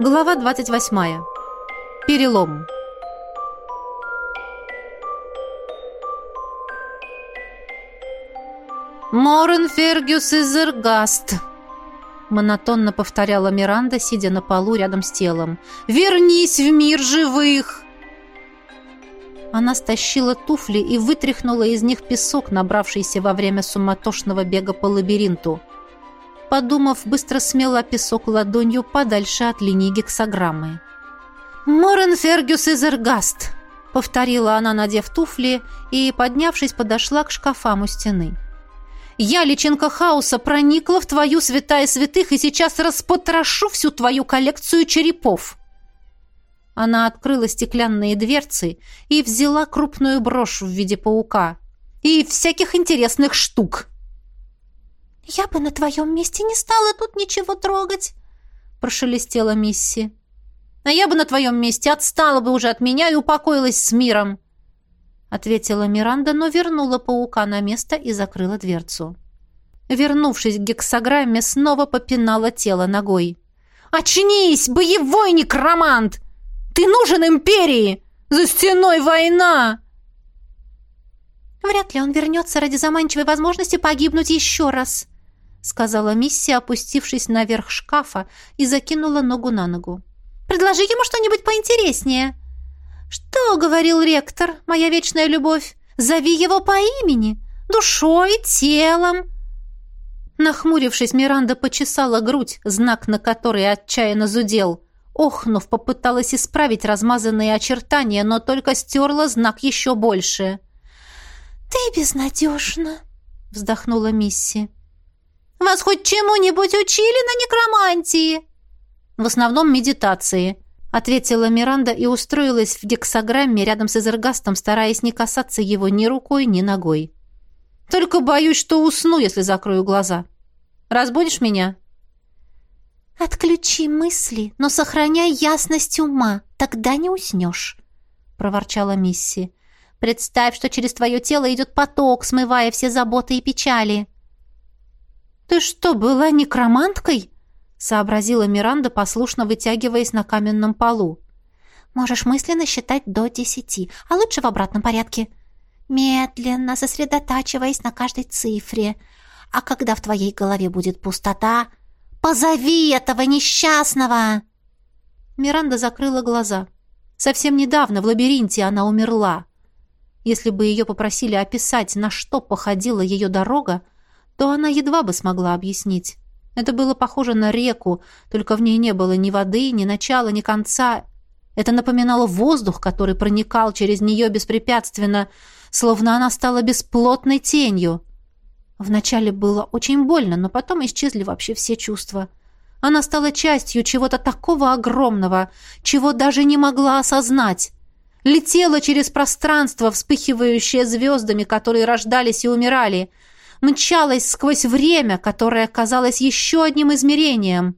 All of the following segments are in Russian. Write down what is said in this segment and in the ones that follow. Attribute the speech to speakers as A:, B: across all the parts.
A: Глава 28. Перелом. «Морен Фергюс из Эргаст», — монотонно повторяла Миранда, сидя на полу рядом с телом. «Вернись в мир живых!» Она стащила туфли и вытряхнула из них песок, набравшийся во время суматошного бега по лабиринту. Подумав, быстро смела песок ладонью подальше от линии гексограммы. «Морен Фергюс из Эргаст», — повторила она, надев туфли, и, поднявшись, подошла к шкафам у стены. «Я, личинка хаоса, проникла в твою святая святых и сейчас распотрошу всю твою коллекцию черепов!» Она открыла стеклянные дверцы и взяла крупную брошь в виде паука. «И всяких интересных штук!»
B: «Я бы на твоем месте не стала тут ничего трогать», — прошелестела Мисси.
A: «А я бы на твоем месте отстала бы уже от меня и упокоилась с миром», — ответила Миранда, но вернула паука на место и закрыла дверцу. Вернувшись к гексограмме, снова попинала тело ногой. «Очнись, боевой некромант! Ты нужен империи! За стеной война!»
B: «Вряд ли он вернется ради заманчивой возможности погибнуть еще раз», — сказала Мисси, опустившись наверх шкафа и закинула ногу на ногу. «Предложи ему что-нибудь поинтереснее». «Что?» — говорил ректор, моя вечная любовь. «Зови его по имени, душой, телом». Нахмурившись, Миранда почесала грудь, знак на который отчаянно зудел. Охнув, попыталась исправить размазанные очертания, но только стерла знак еще больше. «Ты безнадежна», — вздохнула Мисси.
A: Вас хоть чему-нибудь учили на некромантии?» «В основном медитации», — ответила Миранда и устроилась в гексограмме рядом с Эзергастом, стараясь не касаться его ни рукой, ни ногой. «Только боюсь, что усну, если закрою глаза. Разбудишь меня?»
B: «Отключи мысли, но сохраняй ясность ума, тогда не уснешь», — проворчала Мисси. «Представь, что через твое тело идет поток, смывая все заботы и печали».
A: «Ты что, была некроманткой?» — сообразила Миранда, послушно вытягиваясь на каменном полу.
B: «Можешь мысленно считать до десяти, а лучше в обратном порядке. Медленно, сосредотачиваясь на каждой цифре. А когда в твоей голове будет пустота, позови этого несчастного!»
A: Миранда закрыла глаза. Совсем недавно в лабиринте она умерла. Если бы ее попросили описать, на что походила ее дорога, то она едва бы смогла объяснить. Это было похоже на реку, только в ней не было ни воды, ни начала, ни конца. Это напоминало воздух, который проникал через нее беспрепятственно, словно она стала бесплотной тенью. Вначале было очень больно, но потом исчезли вообще все чувства. Она стала частью чего-то такого огромного, чего даже не могла осознать. Летела через пространство, вспыхивающее звездами, которые рождались и умирали — мчалась сквозь время, которое казалось еще одним измерением,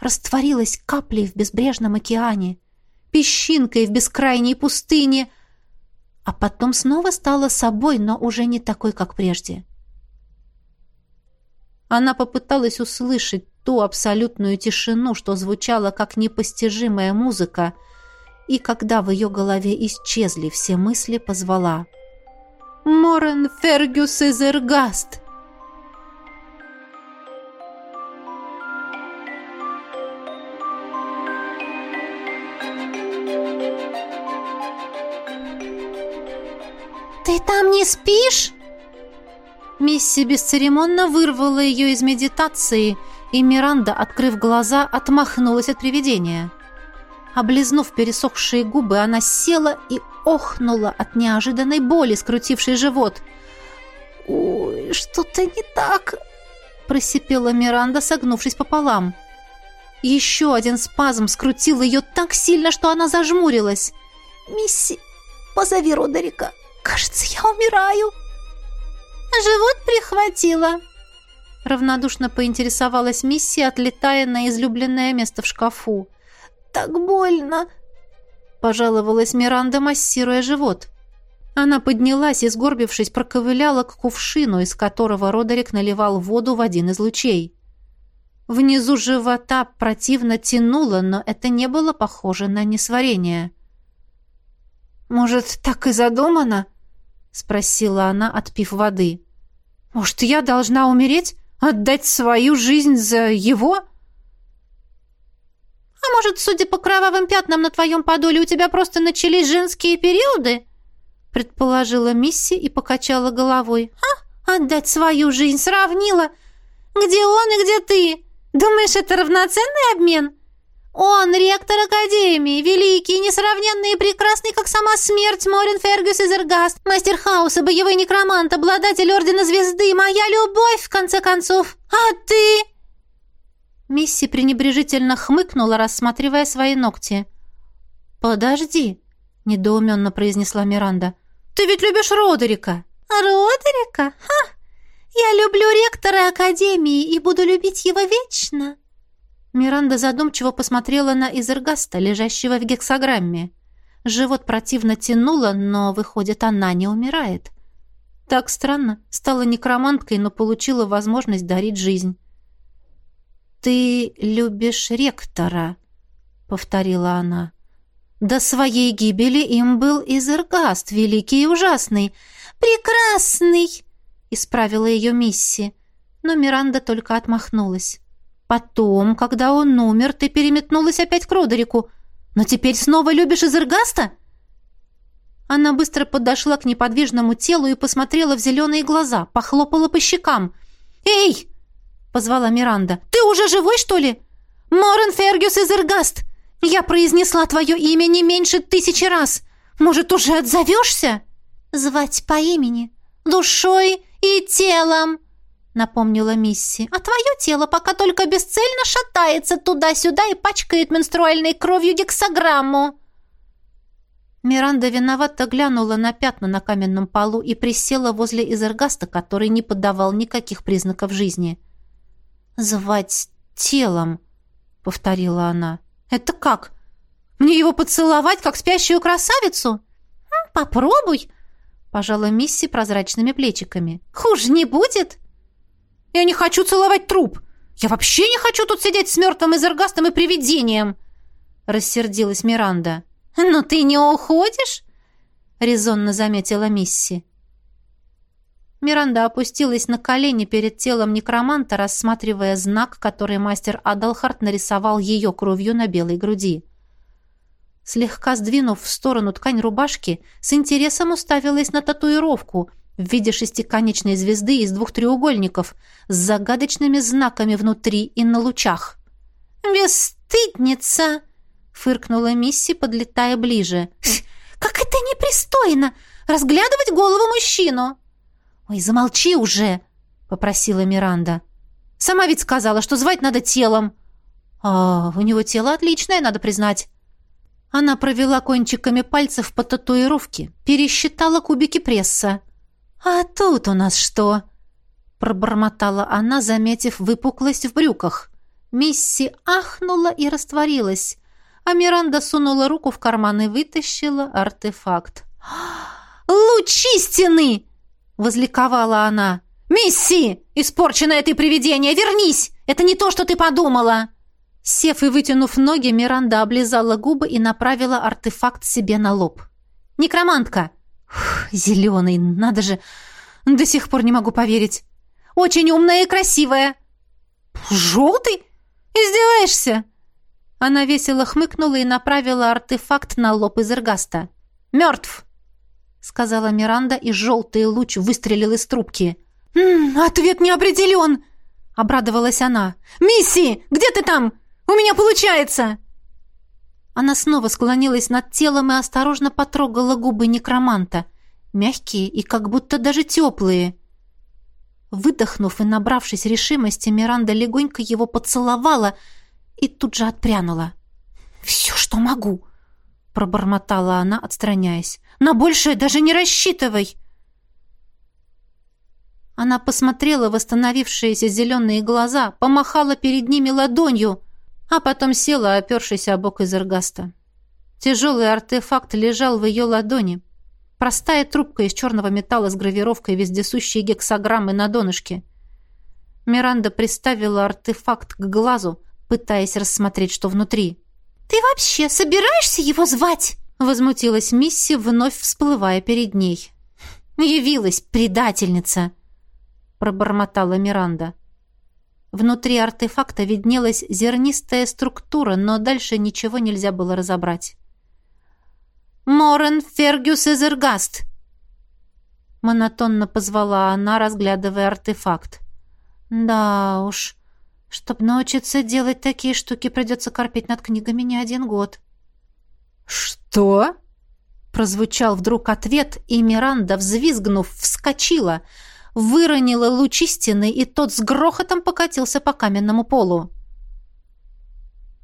A: растворилась каплей в безбрежном океане, песчинкой в бескрайней пустыне, а потом снова стала собой, но уже не такой, как прежде. Она попыталась услышать ту абсолютную тишину, что звучала как непостижимая музыка, и когда в ее голове исчезли все мысли, позвала — Морен Фергюс из
B: «Ты там не спишь?»
A: Мисси бесцеремонно вырвала ее из медитации, и Миранда, открыв глаза, отмахнулась от привидения. Облизнув пересохшие губы, она села и охнула от неожиданной боли, скрутившей живот.
B: «Ой, что-то не так!»
A: — просипела Миранда, согнувшись пополам. Еще один спазм скрутил ее так сильно, что она зажмурилась.
B: «Мисси, позови Родерика. Кажется, я умираю».
A: «Живот прихватило», — равнодушно поинтересовалась Мисси, отлетая на излюбленное место в шкафу
B: так больно!»
A: Пожаловалась Миранда, массируя живот. Она поднялась и, сгорбившись, проковыляла к кувшину, из которого Родерик наливал воду в один из лучей. Внизу живота противно тянуло, но это не было похоже на несварение. «Может, так и задумано?» — спросила она, отпив воды. «Может, я должна умереть? Отдать свою жизнь за его?»
B: «А может, судя по кровавым пятнам на твоем подоле, у тебя просто начались женские периоды?» — предположила Мисси и покачала головой. «А, отдать свою жизнь сравнила? Где он и где ты?» Думаешь, это равноценный обмен? Он ректор Академии, великий, несравненный и прекрасный, как сама смерть, Морин Фергюс из Эргаст, мастер хаоса, боевой некромант, обладатель Ордена Звезды, моя любовь, в конце концов. А ты...»
A: Мисси пренебрежительно хмыкнула, рассматривая свои ногти. «Подожди», — недоуменно произнесла Миранда. «Ты ведь любишь Родерика!»
B: «Родерика? Ха! Я люблю ректора Академии и буду любить его вечно!»
A: Миранда задумчиво посмотрела на Изергаста, лежащего в гексограмме. Живот противно тянуло, но, выходит, она не умирает. Так странно. Стала некроманткой, но получила возможность дарить жизнь. «Ты любишь ректора», — повторила она. «До своей гибели им был Изергаст, великий и ужасный.
B: Прекрасный!»
A: — исправила ее Мисси. Но Миранда только отмахнулась. «Потом, когда он умер, ты переметнулась опять к Родерику. Но теперь снова любишь Изергаста?» Она быстро подошла к неподвижному телу и посмотрела в зеленые глаза, похлопала по щекам. «Эй!» — позвала Миранда. «Ты уже живой, что ли? Морен Фергюс Изергаст! Я произнесла твое имя не меньше тысячи раз. Может, уже отзовешься?»
B: «Звать по имени, душой «И телом», — напомнила Мисси. «А твое тело пока только бесцельно шатается туда-сюда и пачкает менструальной кровью гексограмму».
A: Миранда виновато глянула на пятна на каменном полу и присела возле Изергаста, который не подавал никаких признаков жизни. «Звать телом», — повторила она. «Это как? Мне его поцеловать, как спящую красавицу?»
B: «Попробуй», Пожала Мисси прозрачными плечиками. «Хуже не будет?»
A: «Я не хочу целовать труп! Я вообще не хочу тут сидеть с мертвым изергастом и привидением!» Рассердилась Миранда.
B: «Но ты не уходишь?»
A: Резонно заметила Мисси. Миранда опустилась на колени перед телом некроманта, рассматривая знак, который мастер Адалхарт нарисовал ее кровью на белой груди слегка сдвинув в сторону ткань рубашки, с интересом уставилась на татуировку в виде шестиконечной звезды из двух треугольников с загадочными знаками внутри и на лучах.
B: «Бесстыдница!» — фыркнула Мисси, подлетая ближе. «Как это непристойно! Разглядывать голову мужчину!»
A: «Ой, замолчи уже!» — попросила Миранда. «Сама ведь сказала, что звать надо телом!» «А, у него тело отличное, надо признать!» Она провела кончиками пальцев по татуировке, пересчитала кубики пресса. «А тут у нас что?» Пробормотала она, заметив выпуклость в брюках. Мисси ахнула и растворилась, а Миранда сунула руку в карман и вытащила артефакт.
B: «Луч истины!»
A: — возликовала она. «Мисси! Испорченное ты привидение! Вернись! Это не то, что ты подумала!» Сев и вытянув ноги, Миранда облизала губы и направила артефакт себе на лоб. «Некромантка!» «Зеленый, надо же! До сих пор не могу поверить! Очень умная и красивая!» «Желтый? Издеваешься?» Она весело хмыкнула и направила артефакт на лоб из эргаста. «Мертв!» — сказала Миранда, и желтый луч выстрелил из трубки. «М -м, «Ответ не определен!» — обрадовалась она. «Мисси, где ты там? У меня получается!» Она снова склонилась над телом и осторожно потрогала губы некроманта. Мягкие и как будто даже теплые. Выдохнув и набравшись решимости, Миранда легонько его поцеловала и тут же отпрянула. «Все, что могу!» — пробормотала она, отстраняясь. «На большее даже не рассчитывай!» Она посмотрела восстановившиеся зеленые глаза, помахала перед ними ладонью — а потом села, опершись о бок из эргаста. Тяжелый артефакт лежал в ее ладони. Простая трубка из черного металла с гравировкой вездесущей гексограммы на донышке. Миранда приставила артефакт к глазу, пытаясь рассмотреть, что внутри.
B: «Ты вообще собираешься его звать?»
A: Возмутилась Мисси, вновь всплывая перед ней.
B: «Явилась предательница!»
A: Пробормотала Миранда. Внутри артефакта виднелась зернистая структура, но дальше ничего нельзя было разобрать.
B: «Морен Фергюс Эзергаст!»
A: Монотонно позвала она, разглядывая артефакт. «Да уж, чтоб научиться делать такие штуки, придется корпеть над книгами не один год».
C: «Что?»
A: Прозвучал вдруг ответ, и Миранда, взвизгнув, вскочила — выронила луч истины, и тот с грохотом покатился по каменному полу.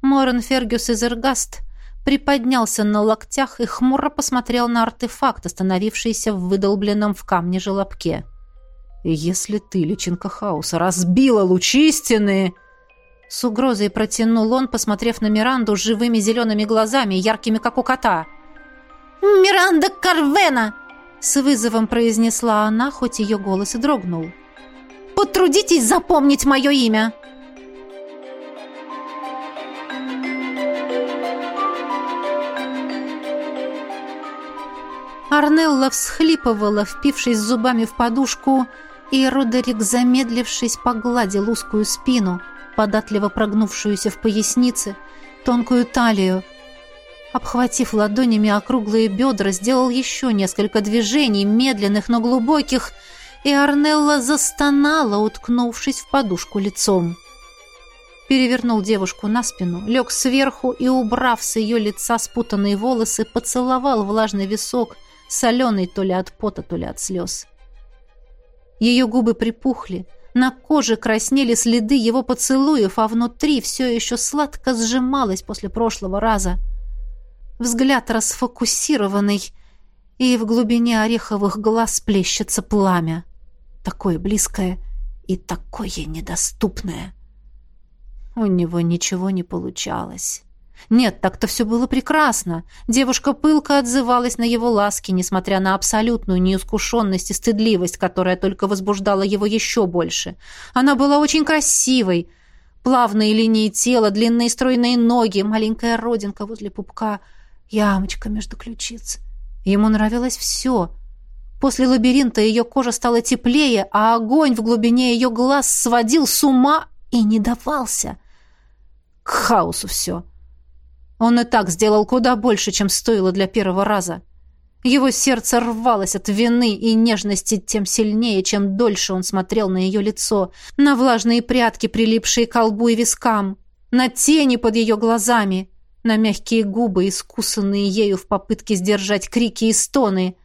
A: Морен Фергюс из Эргаст приподнялся на локтях и хмуро посмотрел на артефакт, остановившийся в выдолбленном в камне желобке.
C: «Если ты, личинка хаоса, разбила луч истины...»
A: С угрозой протянул он, посмотрев на Миранду живыми зелеными глазами, яркими, как у кота.
B: «Миранда Карвена!»
A: С вызовом произнесла она, хоть ее голос и дрогнул.
B: «Потрудитесь запомнить мое имя!»
A: Арнелла всхлипывала, впившись зубами в подушку, и Родерик, замедлившись, погладил узкую спину, податливо прогнувшуюся в пояснице, тонкую талию, Обхватив ладонями округлые бедра, сделал еще несколько движений, медленных, но глубоких, и Арнелла застонала, уткнувшись в подушку лицом. Перевернул девушку на спину, лег сверху и, убрав с ее лица спутанные волосы, поцеловал влажный висок, соленый то ли от пота, то ли от слез. Ее губы припухли, на коже краснели следы его поцелуев, а внутри все еще сладко сжималось после прошлого раза — Взгляд расфокусированный, и в глубине ореховых глаз плещется пламя. Такое близкое и такое недоступное. У него ничего не получалось. Нет, так-то все было прекрасно. Девушка пылко отзывалась на его ласки, несмотря на абсолютную неискушенность и стыдливость, которая только возбуждала его еще больше. Она была очень красивой. Плавные линии тела, длинные стройные ноги, маленькая родинка возле пупка — Ямочка между ключиц. Ему нравилось все. После лабиринта ее кожа стала теплее, а огонь в глубине ее глаз сводил с ума и не давался. К хаосу все. Он и так сделал куда больше, чем стоило для первого раза. Его сердце рвалось от вины и нежности тем сильнее, чем дольше он смотрел на ее лицо, на влажные прядки, прилипшие к колбу и вискам, на тени под ее глазами — на мягкие губы, искусанные ею в попытке сдержать крики и стоны.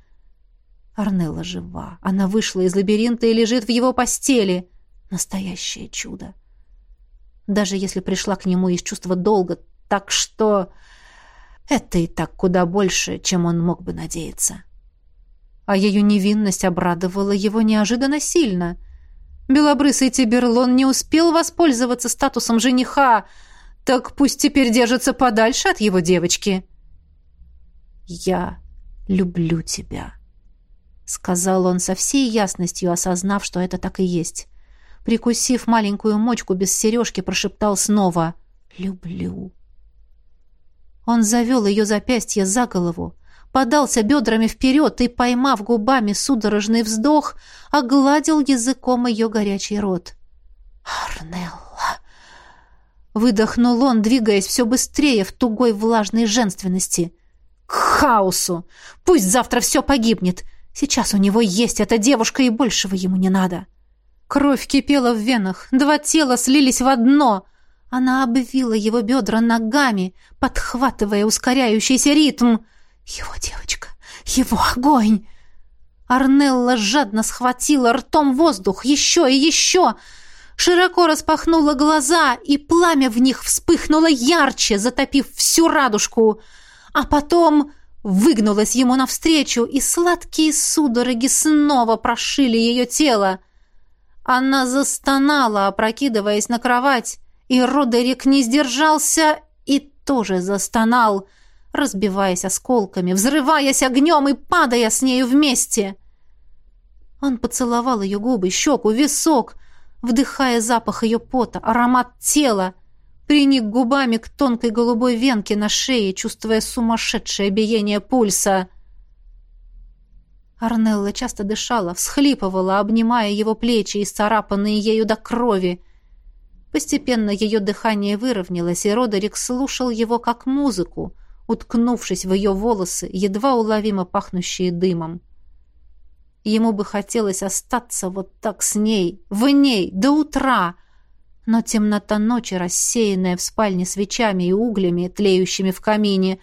A: Арнелла жива. Она вышла из лабиринта и лежит в его постели. Настоящее чудо. Даже если пришла к нему из чувства долга, так что... Это и так куда больше, чем он мог бы надеяться. А ее невинность обрадовала его неожиданно сильно. Белобрысый Тиберлон не успел воспользоваться статусом жениха, так пусть теперь держится подальше от его девочки. «Я люблю тебя», — сказал он со всей ясностью, осознав, что это так и есть. Прикусив маленькую мочку без сережки, прошептал снова «люблю». Он завел ее запястье за голову, подался бедрами вперед и, поймав губами судорожный вздох, огладил языком ее горячий рот. «Арнелла!» Выдохнул он, двигаясь все быстрее в тугой влажной женственности. К хаосу! Пусть завтра все погибнет. Сейчас у него есть эта девушка, и большего ему не надо. Кровь кипела в венах, два тела слились в одно. Она обвила его бедра ногами, подхватывая ускоряющийся ритм. Его девочка, его огонь! Арнелла жадно схватила ртом воздух, еще и еще — широко распахнула глаза, и пламя в них вспыхнуло ярче, затопив всю радужку. А потом выгнулась ему навстречу, и сладкие судороги снова прошили ее тело. Она застонала, опрокидываясь на кровать, и Родерик не сдержался и тоже застонал, разбиваясь осколками, взрываясь огнем и падая с нею вместе. Он поцеловал ее губы, щеку, висок, вдыхая запах ее пота, аромат тела, приник губами к тонкой голубой венке на шее, чувствуя сумасшедшее биение пульса. Арнелла часто дышала, всхлипывала, обнимая его плечи, исцарапанные ею до крови. Постепенно ее дыхание выровнялось, и Родерик слушал его как музыку, уткнувшись в ее волосы, едва уловимо пахнущие дымом. Ему бы хотелось остаться вот так с ней, в ней, до утра. Но темнота ночи, рассеянная в спальне свечами и углями, тлеющими в камине,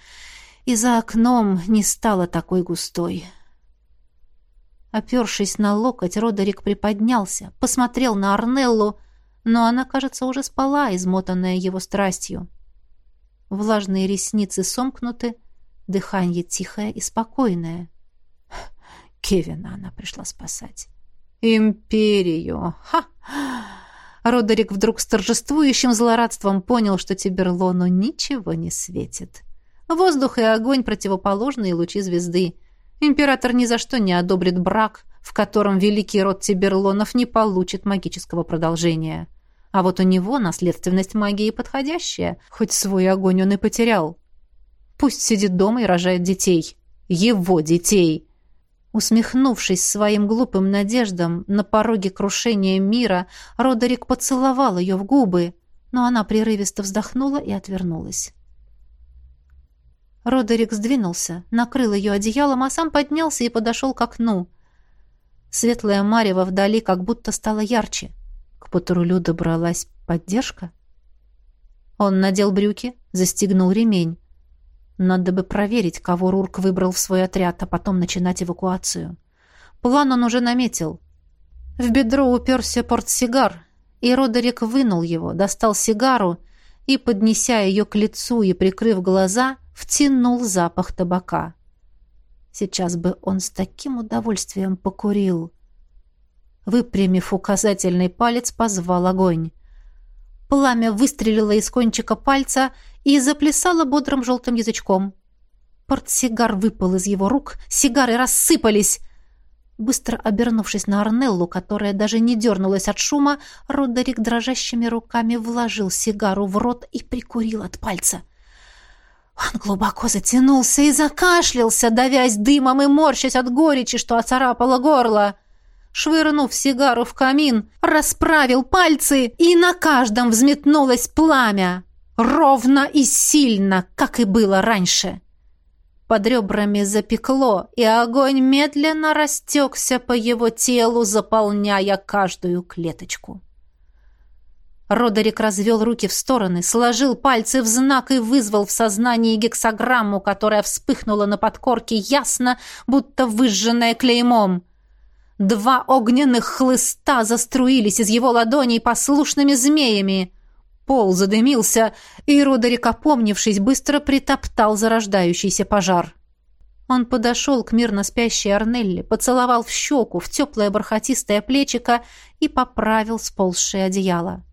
A: и за окном не стала такой густой. Опершись на локоть, Родерик приподнялся, посмотрел на Арнеллу, но она, кажется, уже спала, измотанная его страстью. Влажные ресницы сомкнуты, дыхание тихое и спокойное. Кевина она пришла спасать. Империю! Ха! Родерик вдруг с торжествующим злорадством понял, что Тиберлону ничего не светит. Воздух и огонь — противоположные лучи звезды. Император ни за что не одобрит брак, в котором великий род Тиберлонов не получит магического продолжения. А вот у него наследственность магии подходящая, хоть свой огонь он и потерял. Пусть сидит дома и рожает детей. Его детей. Усмехнувшись своим глупым надеждам на пороге крушения мира, Родерик поцеловал ее в губы, но она прерывисто вздохнула и отвернулась. Родерик сдвинулся, накрыл ее одеялом, а сам поднялся и подошел к окну. Светлая марево вдали как будто стала ярче. К патрулю добралась поддержка. Он надел брюки, застегнул ремень. Надо бы проверить, кого Рурк выбрал в свой отряд, а потом начинать эвакуацию. План он уже наметил. В бедро уперся портсигар, и Родерик вынул его, достал сигару и, поднеся ее к лицу и прикрыв глаза, втянул запах табака. Сейчас бы он с таким удовольствием покурил. Выпрямив указательный палец, позвал огонь. Пламя выстрелило из кончика пальца и заплясало бодрым желтым язычком. Портсигар выпал из его рук, сигары рассыпались. Быстро обернувшись на Арнеллу, которая даже не дернулась от шума, Родерик дрожащими руками вложил сигару в рот и прикурил от пальца. Он глубоко затянулся и закашлялся, давясь дымом и морщась от горечи, что оцарапало горло швырнув сигару в камин, расправил пальцы, и на каждом взметнулось пламя. Ровно и сильно, как и было раньше. Под ребрами запекло, и огонь медленно растекся по его телу, заполняя каждую клеточку. Родерик развел руки в стороны, сложил пальцы в знак и вызвал в сознании гексограмму, которая вспыхнула на подкорке ясно, будто выжженная клеймом. Два огненных хлыста заструились из его ладоней послушными змеями. Пол задымился, и Родерик, опомнившись, быстро притоптал зарождающийся пожар. Он подошел к мирно спящей Арнелле, поцеловал в щеку, в теплое бархатистое плечико и поправил сползшее одеяло.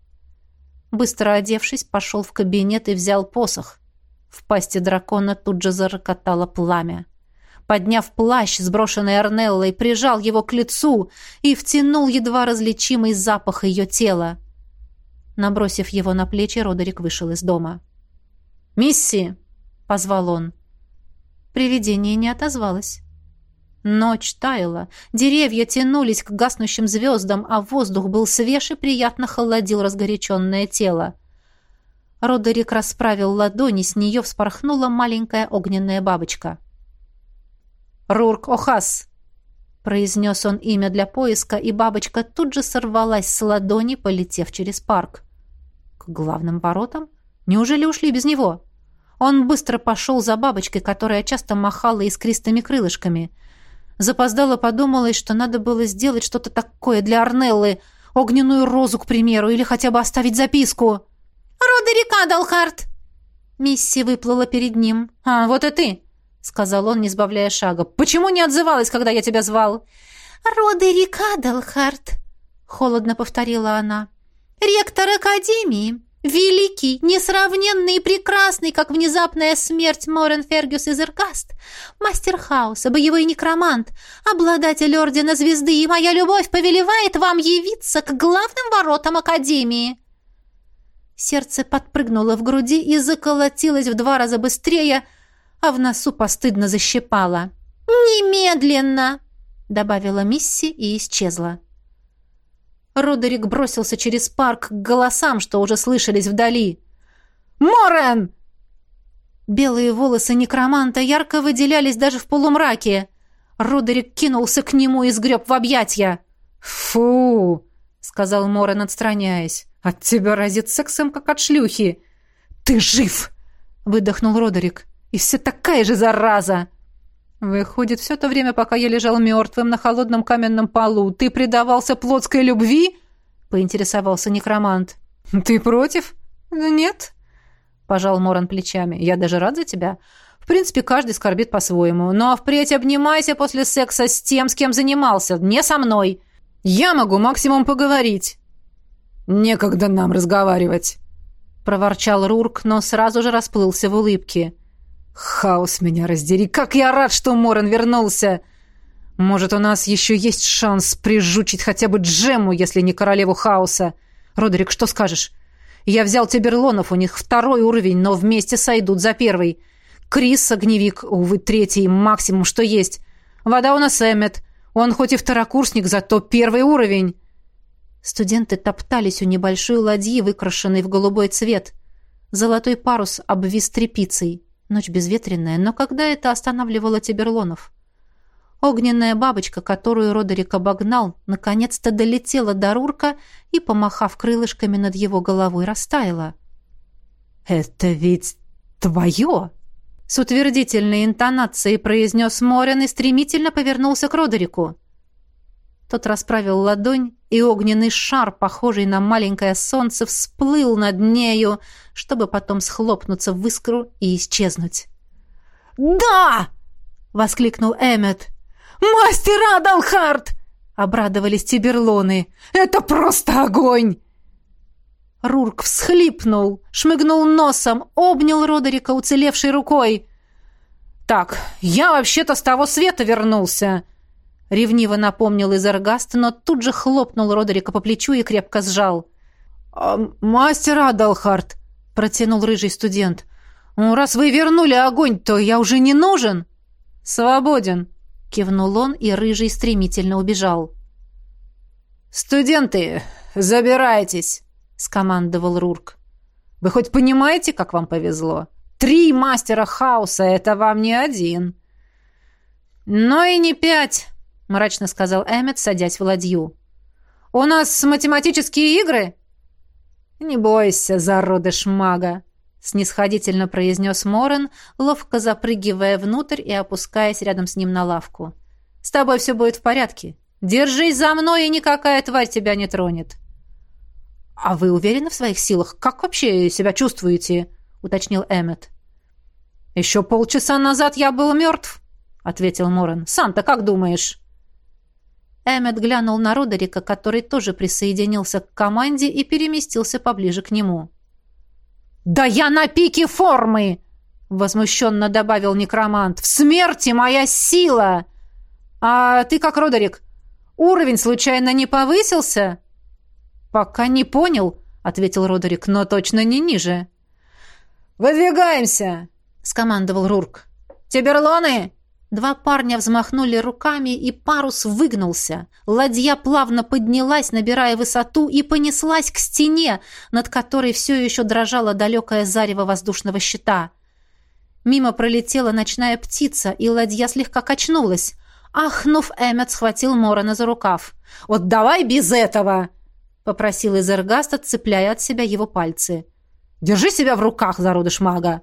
A: Быстро одевшись, пошел в кабинет и взял посох. В пасти дракона тут же зарокотало пламя подняв плащ, сброшенный Арнеллой, прижал его к лицу и втянул едва различимый запах ее тела. Набросив его на плечи, Родерик вышел из дома. «Мисси!» — позвал он. Привидение не отозвалось. Ночь таяла, деревья тянулись к гаснущим звездам, а воздух был свеж и приятно холодил разгоряченное тело. Родерик расправил ладони, с нее вспорхнула маленькая огненная бабочка. «Рурк Охас!» Произнес он имя для поиска, и бабочка тут же сорвалась с ладони, полетев через парк. К главным воротам? Неужели ушли без него? Он быстро пошел за бабочкой, которая часто махала искристыми крылышками. Запоздало подумалось, что надо было сделать что-то такое для Арнеллы, огненную розу, к примеру, или хотя бы оставить записку.
B: «Родерик Адалхарт!»
A: Мисси выплыла перед ним. «А, вот и ты!» Сказал он, не сбавляя шага. «Почему не отзывалась, когда я тебя звал?»
B: «Родерик Адалхарт», — холодно повторила она. «Ректор Академии, Великий, несравненный и прекрасный, как внезапная смерть Морен Фергюс из Иргаст, мастер хаоса, боевой некромант, обладатель Ордена Звезды, и моя любовь повелевает вам явиться к главным воротам Академии!» Сердце подпрыгнуло в груди и заколотилось в два раза быстрее, а в носу постыдно защипало. «Немедленно!» — добавила Мисси и исчезла. Родерик бросился через парк к голосам, что уже слышались вдали. «Морен!» Белые волосы некроманта ярко выделялись даже в полумраке. Родерик кинулся к нему и сгреб в объятья.
C: «Фу!» — сказал Морен, отстраняясь. «От тебя разит сексом, как от шлюхи!» «Ты жив!» — выдохнул Родерик. «И все такая же зараза!» «Выходит, все то время, пока я лежал мертвым на холодном каменном полу, ты предавался плотской любви?» — поинтересовался некромант. «Ты против?» «Нет», — пожал Моран плечами. «Я даже рад за тебя. В принципе, каждый скорбит по-своему. Но впредь обнимайся после секса с тем, с кем занимался, не со мной. Я могу максимум поговорить». «Некогда нам разговаривать», — проворчал Рурк, но сразу же расплылся в улыбке. Хаос меня раздери. Как я рад, что Моран вернулся. Может, у нас еще есть шанс прижучить хотя бы Джему, если не королеву хаоса. Родерик, что скажешь? Я взял Тиберлонов, у них второй уровень, но вместе сойдут за первый. Крис, огневик, увы, третий, максимум, что есть. Вода у нас Эммет. Он хоть и второкурсник, зато первый уровень. Студенты топтались у небольшой ладьи, выкрашенной в голубой цвет. Золотой парус обвис тряпицей. Ночь безветренная, но когда это останавливало Тиберлонов? Огненная бабочка, которую Родерик обогнал, наконец-то долетела до Рурка и, помахав крылышками над его головой, растаяла. «Это ведь твое!» С утвердительной интонацией произнес Морин и стремительно повернулся к Родерику. Тот расправил ладонь, и огненный шар, похожий на маленькое солнце, всплыл над нею, чтобы потом схлопнуться в искру и исчезнуть. «Да!» — воскликнул Эммет. «Мастер Адалхард!» — обрадовались тиберлоны. «Это просто огонь!» Рурк всхлипнул, шмыгнул носом, обнял Родерика уцелевшей рукой. «Так, я вообще-то с того света вернулся!» Ревниво напомнил Изергаст, но тут же хлопнул Родерика по плечу и крепко сжал. «А, «Мастер Адалхард!» — протянул рыжий студент. «Ну, «Раз вы вернули огонь, то я уже не нужен!» «Свободен!» — кивнул он, и рыжий стремительно убежал. «Студенты, забирайтесь!» — скомандовал Рурк. «Вы хоть понимаете, как вам повезло? Три мастера хаоса — это вам не один!» «Но и не пять!» — мрачно сказал Эммет, садясь в ладью. «У нас математические игры?» «Не бойся, зародыш мага», — снисходительно произнес Морен, ловко запрыгивая внутрь и опускаясь рядом с ним на лавку. «С тобой все будет в порядке. Держись за мной, и никакая тварь тебя не тронет». «А вы уверены в своих силах? Как вообще себя чувствуете?» — уточнил Эммет. «Еще полчаса назад я был мертв», — ответил Морен. «Сам-то как думаешь?» Эммет глянул на Родерика, который тоже присоединился к команде и переместился поближе к нему. «Да я на пике формы!» — возмущенно добавил некромант. «В смерти моя сила!» «А ты как, Родерик, уровень случайно не повысился?» «Пока не понял», — ответил Родерик, — «но точно не ниже». «Выдвигаемся!» — скомандовал Рурк. «Тиберлоны, Два парня взмахнули руками, и парус выгнулся. Ладья плавно поднялась, набирая высоту, и понеслась к стене, над которой все еще дрожало далекое зарево воздушного щита. Мимо пролетела ночная птица, и ладья слегка качнулась. Ахнув, Эммет схватил Морона за рукав. «Вот давай без этого!» — попросил Изергаст, отцепляя от себя его пальцы. «Держи себя в руках, зародыш мага!»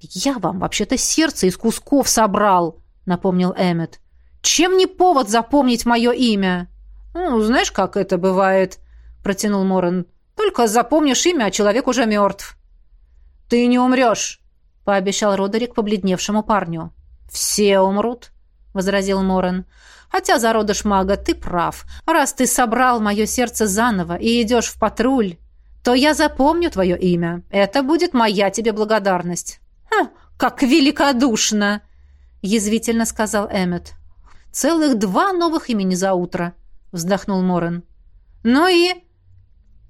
C: «Я вам вообще-то сердце из кусков собрал», — напомнил Эммет. «Чем не повод запомнить мое имя?» «Ну, знаешь, как это бывает», — протянул Моран. «Только запомнишь имя, а человек уже мертв». «Ты не умрешь», — пообещал Родерик побледневшему парню. «Все умрут», — возразил Моран. «Хотя, зародыш мага, ты прав. Раз ты собрал мое сердце заново и идешь в патруль, то я запомню твое имя. Это будет моя тебе благодарность». «Хм, как великодушно!» — язвительно сказал Эммет. «Целых два новых имени за утро», — вздохнул Морен. «Ну и...»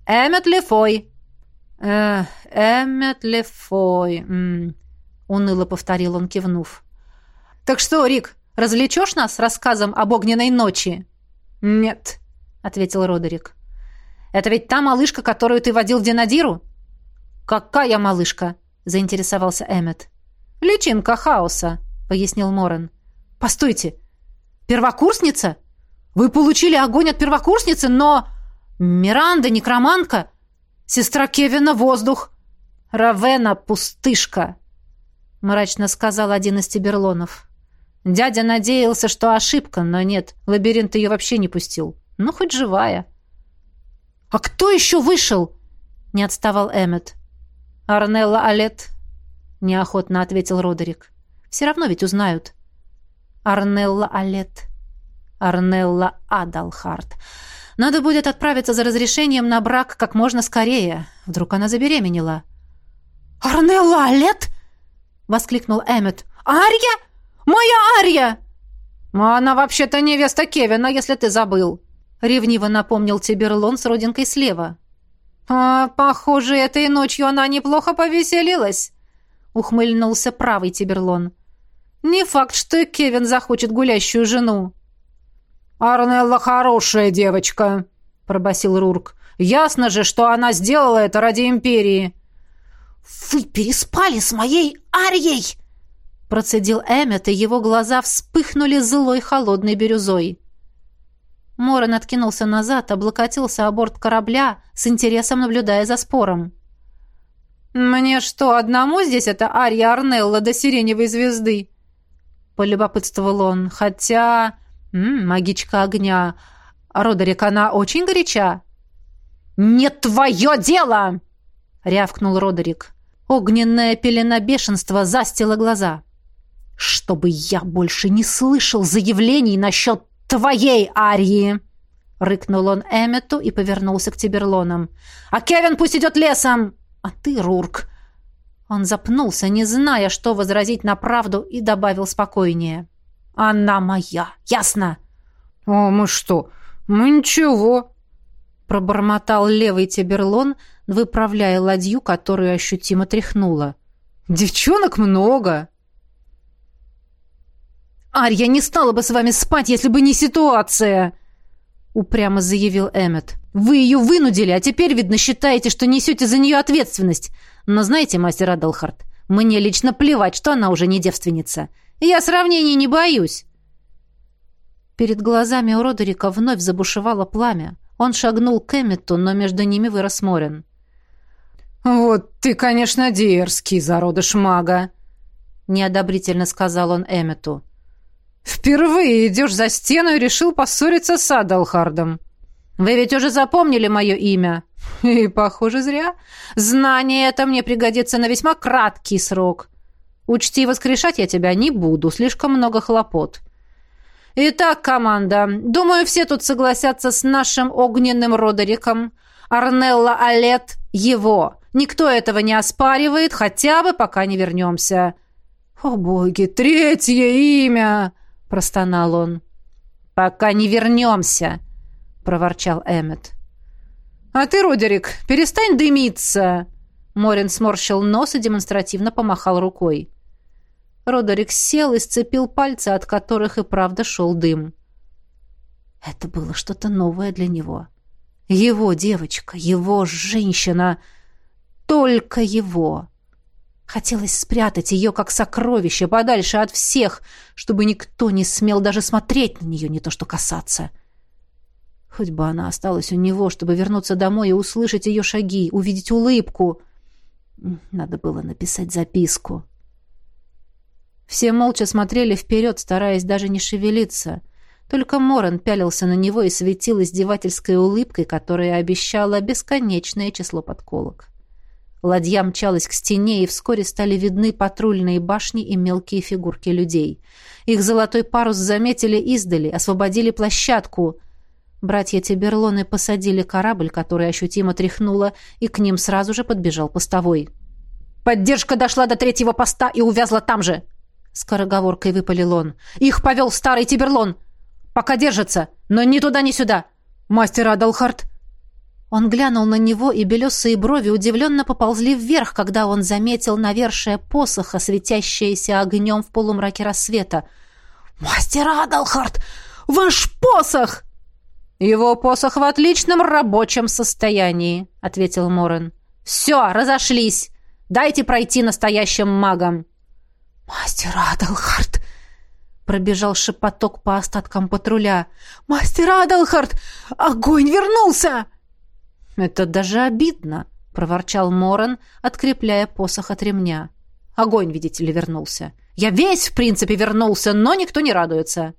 C: «Эммет Лефой». «Э, Эммет Лефой», — уныло повторил он, кивнув. «Так что, Рик, развлечешь нас рассказом об огненной ночи?» «Нет», — ответил Родерик. «Это ведь та малышка, которую ты водил в Динадиру?» «Какая малышка?» — заинтересовался Эммет. «Личинка хаоса», — пояснил Морен. «Постойте! Первокурсница? Вы получили огонь от первокурсницы, но... Миранда, некроманка, сестра Кевина, воздух, Равена, пустышка», — мрачно сказал один из тиберлонов. Дядя надеялся, что ошибка, но нет, лабиринт ее вообще не пустил. Ну, хоть живая. «А кто еще вышел?» — не отставал Эммет. «Арнелла Алет», — неохотно ответил Родерик. «Все равно ведь узнают». «Арнелла Алет», Арнелла Адалхарт. Надо будет отправиться за разрешением на брак как можно скорее. Вдруг она забеременела. «Арнелла Алет?» — воскликнул Эммет. «Ария? Моя Ария!» «Она вообще-то невеста Кевина, если ты забыл», — ревниво напомнил Тиберлон с родинкой слева. «А, похоже, этой ночью она неплохо повеселилась», — ухмыльнулся правый Тиберлон. «Не факт, что Кевин захочет гулящую жену». «Арнелла хорошая девочка», — пробасил Рурк. «Ясно же, что она сделала это ради Империи».
B: «Вы переспали с моей Арьей!» Процедил Эммет, и его глаза вспыхнули злой холодной бирюзой. Моран откинулся назад, облокотился о борт корабля, с интересом наблюдая за спором.
C: «Мне что, одному здесь это Арья Арнелла до сиреневой звезды?» Полюбопытствовал он. «Хотя...» М -м, магичка огня. Родерик, она очень горяча?» «Не твое дело!» — рявкнул Родерик. Огненная пелена бешенства застила глаза. «Чтобы я больше не слышал заявлений насчет твоей Арии!» Рыкнул он Эммету и повернулся к Тиберлонам. «А Кевин пусть идет лесом! А ты, Рурк!» Он запнулся, не зная, что возразить на правду, и добавил спокойнее. Она моя, ясно?
D: А мы что? Мы ничего,
C: пробормотал левый Тиберлон, выправляя ладью, которую ощутимо тряхнула. Девчонок много. Арья не стала бы с вами спать, если бы не ситуация, упрямо заявил Эммет. Вы ее вынудили, а теперь, видно, считаете, что несете за нее ответственность. Но знаете, мастер Адалхарт, мне лично плевать, что она уже не девственница. Я сравнений не боюсь!» Перед глазами у Родерика вновь забушевало пламя. Он шагнул к Эммету, но между ними вырос Морин.
D: «Вот ты, конечно, дерзкий, зародыш мага!»
C: Неодобрительно сказал он Эммету.
D: «Впервые идешь за стену и решил поссориться с Адалхардом.
C: Вы ведь уже запомнили мое имя?»
D: «И, похоже, зря.
C: Знание это мне пригодится на весьма краткий срок. Учти, воскрешать я тебя не буду, слишком много хлопот. Итак, команда, думаю, все тут согласятся с нашим огненным Родериком. Арнелла Алет — его. Никто этого не оспаривает, хотя бы пока не вернемся.
D: «О, боги, третье имя!» — простонал он.
C: «Пока не вернемся!» — проворчал Эммет.
D: «А ты, Родерик, перестань дымиться!»
C: Морин сморщил нос и демонстративно помахал рукой. Родерик сел и сцепил пальцы, от которых и правда шел дым. Это было что-то новое для него. Его девочка, его женщина, только его. Хотелось спрятать ее как сокровище подальше от всех, чтобы никто не смел даже смотреть на нее, не то что касаться. Хоть бы она осталась у него, чтобы вернуться домой и услышать ее шаги, увидеть улыбку. Надо было написать записку. Все молча смотрели вперед, стараясь даже не шевелиться. Только Моран пялился на него и светил издевательской улыбкой, которая обещала бесконечное число подколок. Ладья мчалась к стене, и вскоре стали видны патрульные башни и мелкие фигурки людей. Их золотой парус заметили издали, освободили площадку.
A: Братья Тиберлоны посадили корабль, который ощутимо тряхнуло, и к ним сразу же подбежал постовой.
C: «Поддержка дошла до третьего поста и увязла там же!» Скороговоркой выпалил он. «Их повел старый Тиберлон! Пока держится, но ни туда, ни сюда! Мастер Адалхарт!»
A: Он глянул на него, и белесые брови удивленно поползли вверх, когда он заметил навершие посоха, светящееся огнем в полумраке рассвета.
C: «Мастер Адалхарт! Ваш посох!»
A: «Его посох в отличном рабочем состоянии», — ответил Морен. «Все, разошлись! Дайте пройти настоящим магам!»
C: «Мастер Адалхарт!» Пробежал шепоток по остаткам патруля. «Мастер Адалхарт! Огонь вернулся!»
A: «Это даже обидно», — проворчал Моран, открепляя посох от ремня. «Огонь, видите ли, вернулся. Я весь, в принципе, вернулся, но никто не радуется».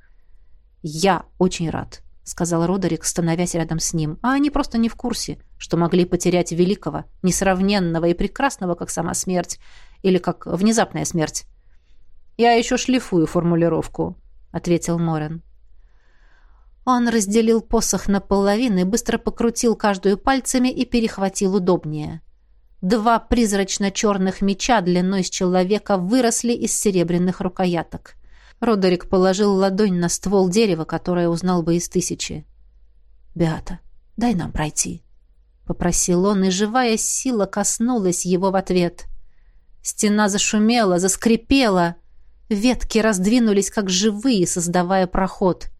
A: «Я очень рад», — сказал Родерик, становясь рядом с ним. «А они просто не в курсе, что могли потерять великого, несравненного и прекрасного, как сама смерть, или как внезапная смерть». «Я еще шлифую формулировку», — ответил Моран. Он разделил посох на половины, быстро покрутил каждую пальцами и перехватил удобнее. Два призрачно-черных меча длиной с человека выросли из серебряных рукояток. Родерик положил ладонь на ствол дерева, которое узнал бы из тысячи. «Беата, дай нам пройти», — попросил он, и живая сила коснулась его в ответ. Стена зашумела, заскрипела. Ветки раздвинулись, как живые, создавая проход —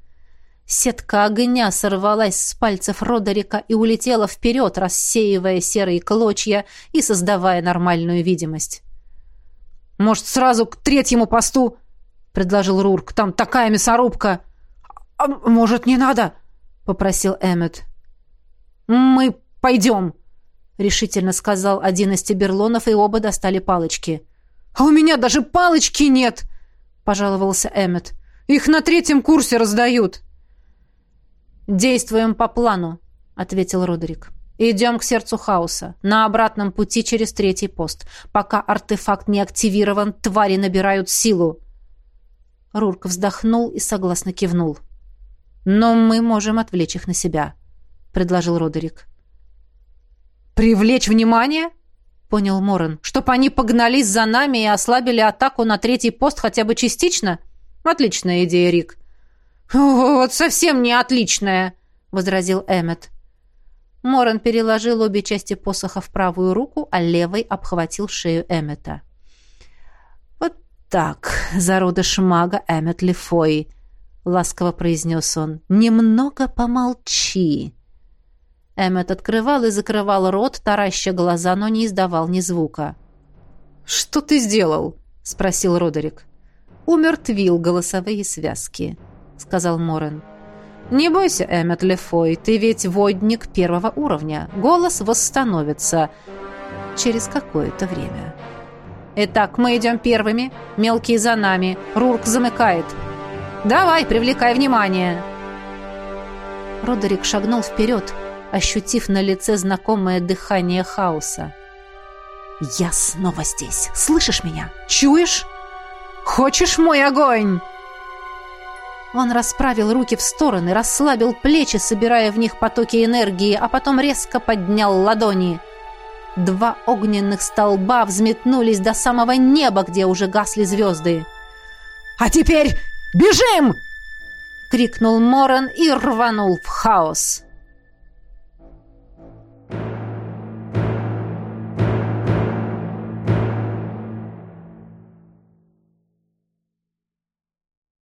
A: Сетка огня сорвалась с пальцев Родерика и улетела вперед, рассеивая серые клочья и создавая нормальную видимость.
C: «Может, сразу к третьему посту?» — предложил Рурк. «Там такая мясорубка!» «А может, не надо?» — попросил Эммет. «Мы пойдем!» — решительно сказал один из тиберлонов, и оба достали палочки. «А у меня даже палочки нет!» — пожаловался Эммет. «Их на третьем курсе раздают!»
A: «Действуем по плану», — ответил Родерик. «Идем к сердцу хаоса. На обратном пути через третий пост. Пока артефакт не активирован, твари набирают силу». Рурк вздохнул и согласно кивнул. «Но мы можем отвлечь их на себя», — предложил Родерик.
C: «Привлечь внимание?» — понял Морен. «Чтоб они погнались за нами и ослабили атаку на третий пост хотя бы частично? Отличная идея, Рик.
B: «Вот совсем не отличная», — возразил Эммет.
A: Моран переложил обе части посоха в правую руку, а левой обхватил шею Эммета. «Вот так, зародыш мага Эммет Лефой», — ласково произнес он. «Немного помолчи». Эммет открывал и закрывал рот, тараща глаза, но не издавал ни звука.
C: «Что ты сделал?» — спросил Родерик.
A: «Умертвил голосовые связки». — сказал Морен. «Не бойся, Эммет Лефой, ты ведь водник первого уровня. Голос восстановится через какое-то время». «Итак, мы идем первыми. Мелкие за нами. Рурк замыкает. Давай, привлекай внимание!» Родерик шагнул вперед, ощутив на лице знакомое дыхание хаоса. «Я снова здесь. Слышишь меня? Чуешь? Хочешь мой огонь?» Он расправил руки в стороны, расслабил плечи, собирая в них потоки энергии, а потом резко поднял ладони. Два огненных столба взметнулись до самого неба, где уже гасли звезды.
C: «А теперь бежим!»
A: — крикнул Моран и рванул в хаос.